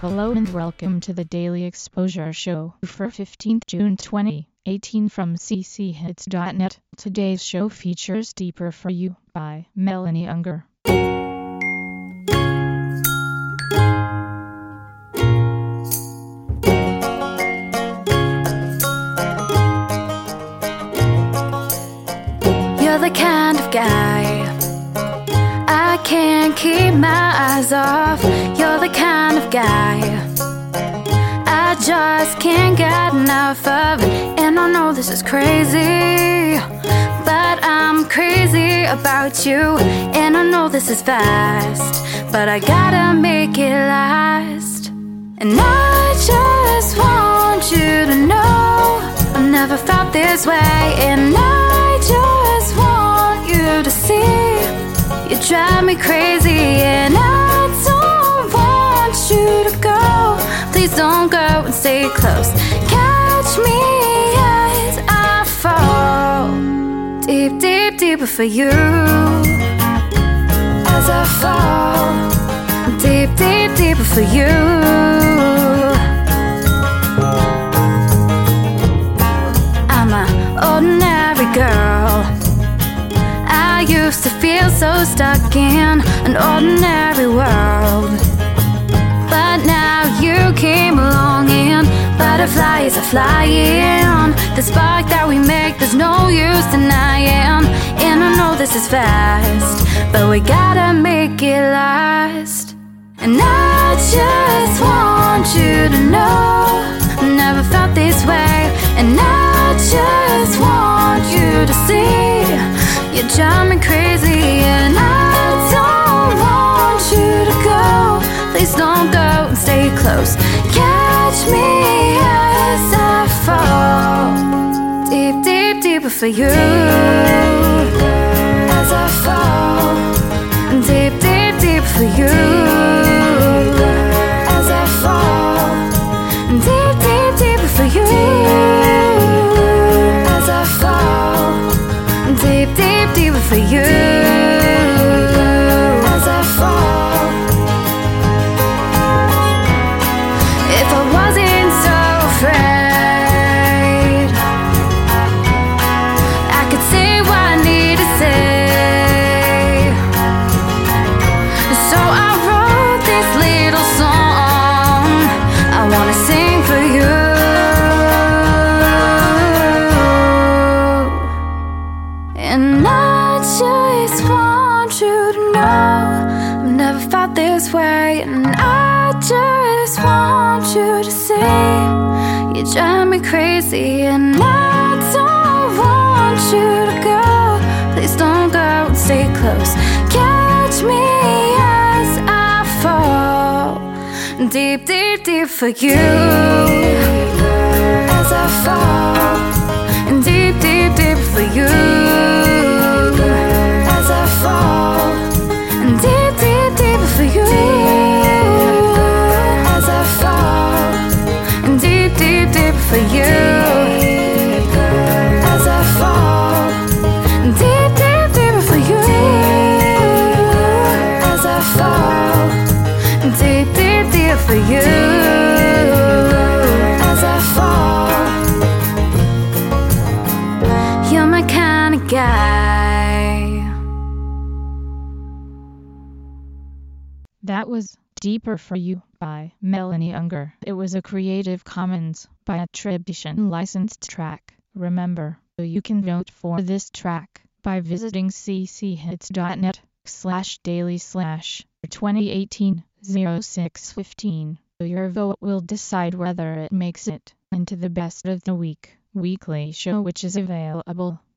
Hello and welcome to the Daily Exposure Show for 15th June 2018 from cchits.net. Today's show features Deeper for You by Melanie Unger. You're the kind of guy I can't keep my eyes off. You're the kind of guy I just can't get enough of. And I know this is crazy, but I'm crazy about you. And I know this is fast, but I gotta make it last. And I just want you to know I've never felt this way. And I stay close. Catch me as I fall deep, deep, deeper for you. As I fall deep, deep, deeper for you. I'm an ordinary girl. I used to feel so stuck in an ordinary world. But now you came along flying. The spark that we make, there's no use denying. And I know this is fast, but we gotta make it last. And I just want you to know I never felt this way. And I just want you to see you drive me crazy. And I don't want you to go. Please don't go and stay close. Catch me deeper for you. As I fall deep, deep, deep for you. As I fall deep, deep, deep for you. As I fall deep, deep, deep for you. To see you drive me crazy. And I don't want you to go. Please don't go stay close. Catch me as I fall deep, deep, deep for you. As I fall guy. That was Deeper for You by Melanie Unger. It was a Creative Commons by attribution licensed track. Remember, you can vote for this track by visiting cchits.net slash daily slash 2018 0615. Your vote will decide whether it makes it into the best of the week weekly show which is available